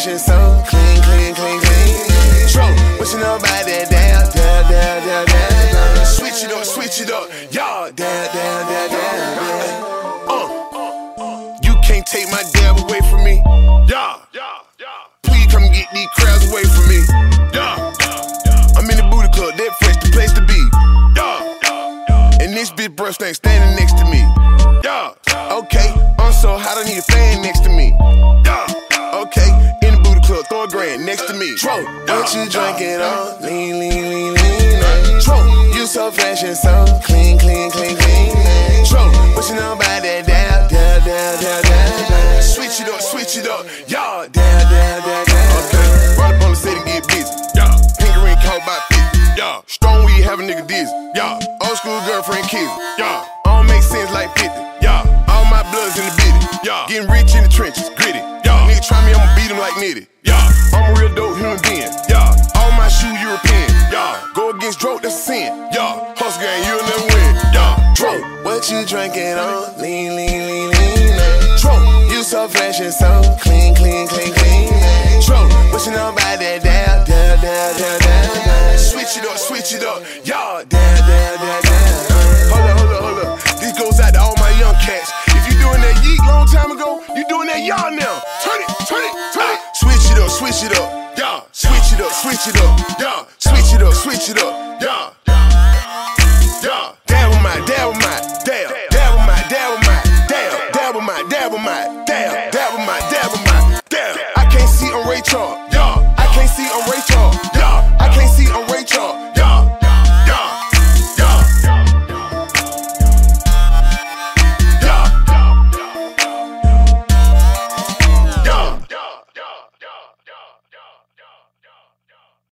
that shit so clean, clean, clean, clean. Drunk, what you know about that? Down, down, down, down, down. Switch it up, switch it up, y'all. Down, down, down, down. down. Uh, you can't take my dab away from me, y'all. Please come get these crowds away from me, y'all. I'm in the booty club, that fresh, the place to be, y'all. And this bitch brush things. Next to me. Dro, what you uh, drinking uh, on? Uh. Lean, lean, lean, lean. Dro, you so fresh and so clean, clean, clean, clean. Dro, what you know about that? Down, down, down, down, down. Switch it up, switch it up. Y'all, down, down, down, down. Okay, run up on the set and get busy. Yeah, pink ring caught by 50. Yeah, strong weed have a nigga dizzy. Yeah, old school girlfriend kids. Yeah, all make sense like 50. Yeah, all my blood's in the bitty. Yeah, getting rich in the trenches, gritty. Nigga try me, I'ma beat him like nitty. Yeah, I'm a real dope human being. Yeah, all my shoes European. Yeah, go against Dro, that's a sin. Yeah, hustle gang, you'll never win. Yeah, Dro, what you drinking on? Lean, lean, lean, lean. Dro, you so fresh and so clean, clean, clean, clean. Dro, what you know about that? Down, down, down, down, down, down. Switch it up, switch it up. Yeah, down, down, down, switch it up, yeah. Switch it up, switch it up, yeah. Switch it up, switch it up, yeah. Yeah. Dab with my, dab with my, dab. Dab with my, dab with my, dab. Dab with my, dab with my, dab. Dab with my, dab with my, dab. I can't see on Ray Charles.